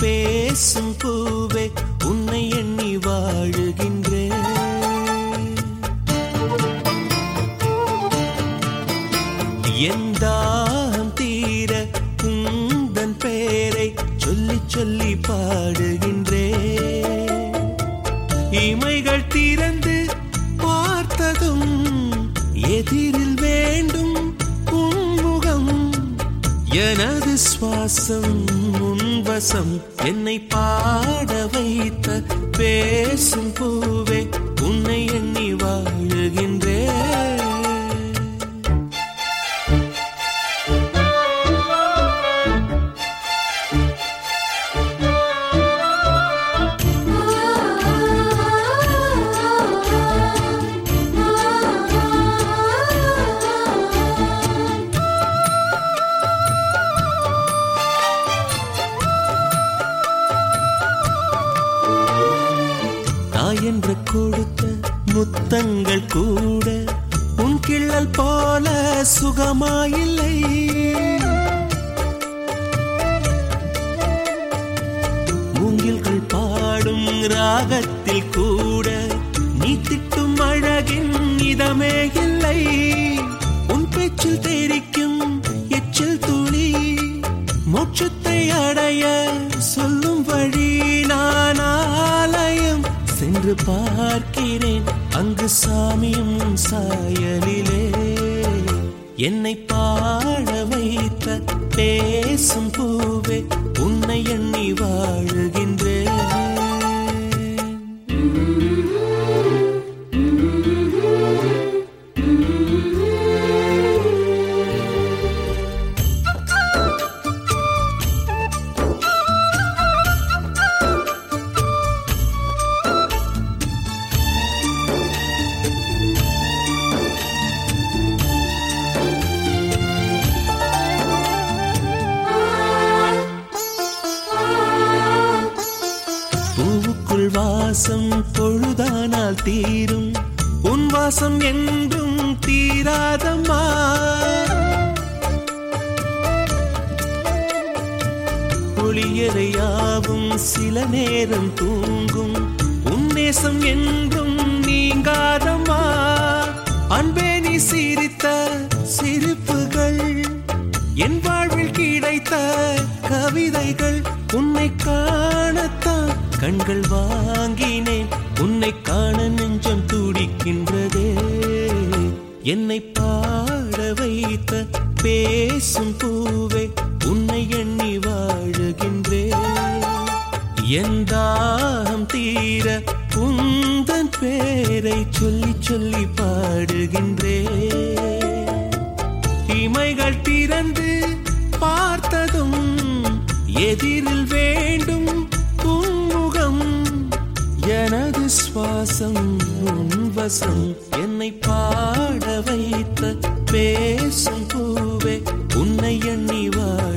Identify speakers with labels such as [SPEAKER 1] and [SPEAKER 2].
[SPEAKER 1] பேசும் பூவே உன்னை எண்ணி வாழுகின்றேன் எந்தாம் தீர உந்தன் பேரை சொல்லி சொல்லி பாடுகின்றே. இமைகள் திறந்து பார்த்ததும் எதிரில் வேண்டும் உன்முகம் எனது சுவாசம் வசம் என்னை பாட வைத்த பேசும் பூவே என்று கொடுத்த முத்தங்கள் கூட உன் கிள்ளல் போல சுகமாயில்லை. மூங்கில்கள் பாடும் ராகத்தில் கூட நீ திட்டும் அழகின் இதமே இல்லை. உன் பேச்சில் தெரிக்கும் எச்சில் துளி மோட்சத்தை அடைய சொல்லும் வழி சென்று பார்க்கிறேன். அங்கு சாமியும் சாயலிலே. என்னை பாட வைத்த பேசும் பூவே உன்னை எண்ணி வாழுகின்றேன். வாசம் தொழுதானால் தீரும். உன் வாசம் என்றும் தீராதம்மா. ஒளியறையாவும் சில நேரம் தூங்கும். உன்னேசம் என்றும் நீங்காதம்மா. அன்பே நீ சிரித்த சிரிப்புகள் என் வாழ்வில் கிடைத்த கவிதைகள் உன்னை காண கண்கள் வாங்கினேன். உன்னை காண நெஞ்சம் துடிக்கின்றதே. என்னை பாட வைத்த பேசும் பூவே உன்னை எண்ணி வாழுகின்றே. என் தாகம் தீர உந்தன் பேரை சொல்லி சொல்லி பாடுகின்றே. இமைகள் தீர சுவாசம் உன்வசம் என்னை பாட வைத்த பேசும் பூவே உன்னை எண்ணிவார்